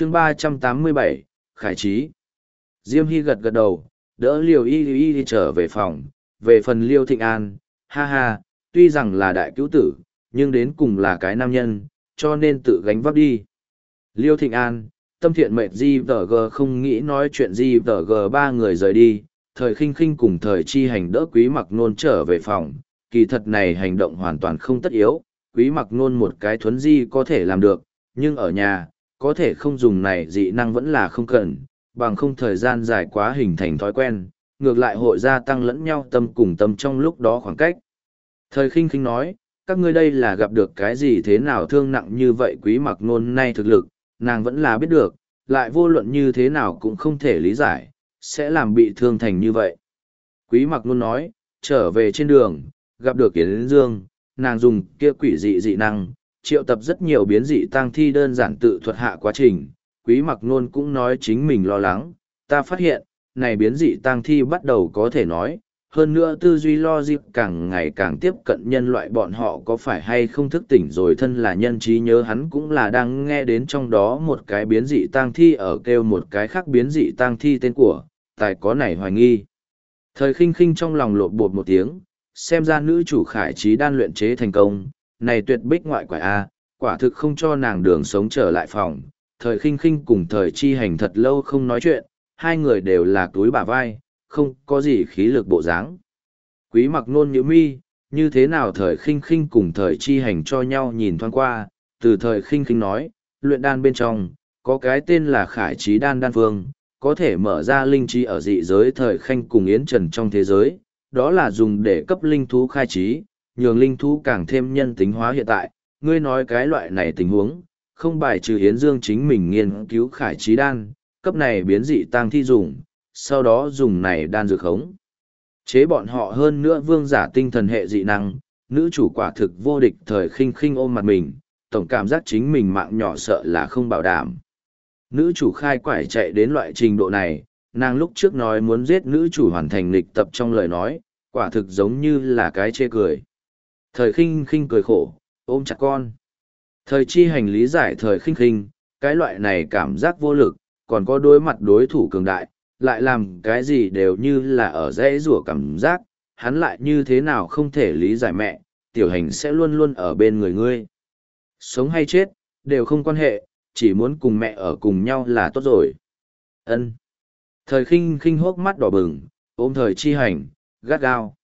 chương ba trăm tám mươi bảy, khải trí. Diêm hy gật gật đầu, đỡ liều y y đi trở về phòng, về phần liêu thịnh an, ha ha, tuy rằng là đại cứu tử, nhưng đến cùng là cái nam nhân, cho nên tự gánh vác đi. Liêu thịnh an, tâm thiện mệnh di vờ g, không nghĩ nói chuyện di vờ g, ba người rời đi, thời khinh khinh cùng thời chi hành đỡ quý mặc nôn trở về phòng. Kỳ thật này hành động hoàn toàn không tất yếu, quý mặc nôn một cái thuấn di có thể làm được, nhưng ở nhà có thể không dùng này dị năng vẫn là không cần bằng không thời gian dài quá hình thành thói quen ngược lại hội gia tăng lẫn nhau tâm cùng tâm trong lúc đó khoảng cách thời khinh khinh nói các ngươi đây là gặp được cái gì thế nào thương nặng như vậy quý mặc nôn nay thực lực nàng vẫn là biết được lại vô luận như thế nào cũng không thể lý giải sẽ làm bị thương thành như vậy. Quý mặc nôn nói, trở về trên đường, gặp được Yến Dương, nàng dùng kia quỷ dị dị năng, triệu tập rất nhiều biến dị tăng thi đơn giản tự thuật hạ quá trình. Quý mặc nôn cũng nói chính mình lo lắng, ta phát hiện, này biến dị tăng thi bắt đầu có thể nói, hơn nữa tư duy lo dịp càng ngày càng tiếp cận nhân loại bọn họ có phải hay không thức tỉnh rồi thân là nhân trí nhớ hắn cũng là đang nghe đến trong đó một cái biến dị tang thi ở kêu một cái khác biến dị tang thi tên của tài có này hoài nghi. Thời khinh khinh trong lòng lộn bột một tiếng, xem ra nữ chủ khải trí đan luyện chế thành công, này tuyệt bích ngoại quả A, quả thực không cho nàng đường sống trở lại phòng. Thời khinh khinh cùng thời chi hành thật lâu không nói chuyện, hai người đều là túi bả vai, không có gì khí lực bộ dáng. Quý mặc nôn nhữ mi, như thế nào thời khinh khinh cùng thời chi hành cho nhau nhìn thoáng qua, từ thời khinh khinh nói, luyện đan bên trong, có cái tên là khải trí đan đan phương, có thể mở ra linh trí ở dị giới thời khanh cùng yến trần trong thế giới, đó là dùng để cấp linh thú khai trí, nhường linh thú càng thêm nhân tính hóa hiện tại, ngươi nói cái loại này tình huống, không bài trừ yến dương chính mình nghiên cứu khải trí đan, cấp này biến dị tăng thi dùng, sau đó dùng này đan dược khống. Chế bọn họ hơn nữa vương giả tinh thần hệ dị năng, nữ chủ quả thực vô địch thời khinh khinh ôm mặt mình, tổng cảm giác chính mình mạng nhỏ sợ là không bảo đảm. Nữ chủ khai quải chạy đến loại trình độ này, nàng lúc trước nói muốn giết nữ chủ hoàn thành lịch tập trong lời nói, quả thực giống như là cái chê cười. Thời khinh khinh cười khổ, ôm chặt con. Thời chi hành lý giải thời khinh khinh, cái loại này cảm giác vô lực, còn có đối mặt đối thủ cường đại, lại làm cái gì đều như là ở dễ rủa cảm giác, hắn lại như thế nào không thể lý giải mẹ, tiểu hành sẽ luôn luôn ở bên người ngươi. Sống hay chết, đều không quan hệ, chỉ muốn cùng mẹ ở cùng nhau là tốt rồi. Ân. Thời khinh khinh hốc mắt đỏ bừng, ôm thời chi hành, gắt gao.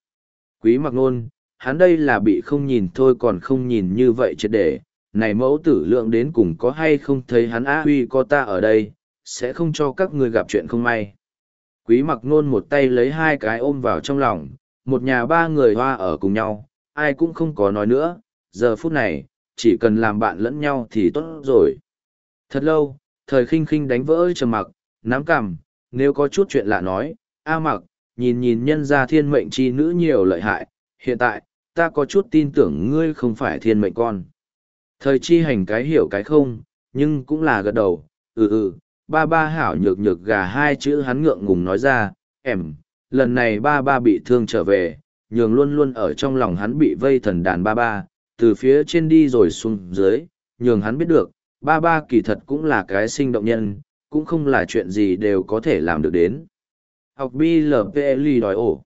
Quý mặc nôn, hắn đây là bị không nhìn thôi còn không nhìn như vậy chết để, này mẫu tử lượng đến cùng có hay không thấy hắn á huy có ta ở đây, sẽ không cho các người gặp chuyện không may. Quý mặc nôn một tay lấy hai cái ôm vào trong lòng, một nhà ba người hoa ở cùng nhau, ai cũng không có nói nữa, giờ phút này, chỉ cần làm bạn lẫn nhau thì tốt rồi. Thật lâu, thời khinh khinh đánh vỡ trầm mặc, nắm cằm, nếu có chút chuyện lạ nói, A mặc, nhìn nhìn nhân gia thiên mệnh chi nữ nhiều lợi hại, hiện tại, ta có chút tin tưởng ngươi không phải thiên mệnh con. Thời chi hành cái hiểu cái không, nhưng cũng là gật đầu, ừ ừ, ba ba hảo nhược nhược gà hai chữ hắn ngượng ngùng nói ra, em, lần này ba ba bị thương trở về, nhường luôn luôn ở trong lòng hắn bị vây thần đàn ba ba, từ phía trên đi rồi xuống dưới, nhường hắn biết được, ba ba kỳ thật cũng là cái sinh động nhân, cũng không là chuyện gì đều có thể làm được đến. Học BLPLI đòi ổ.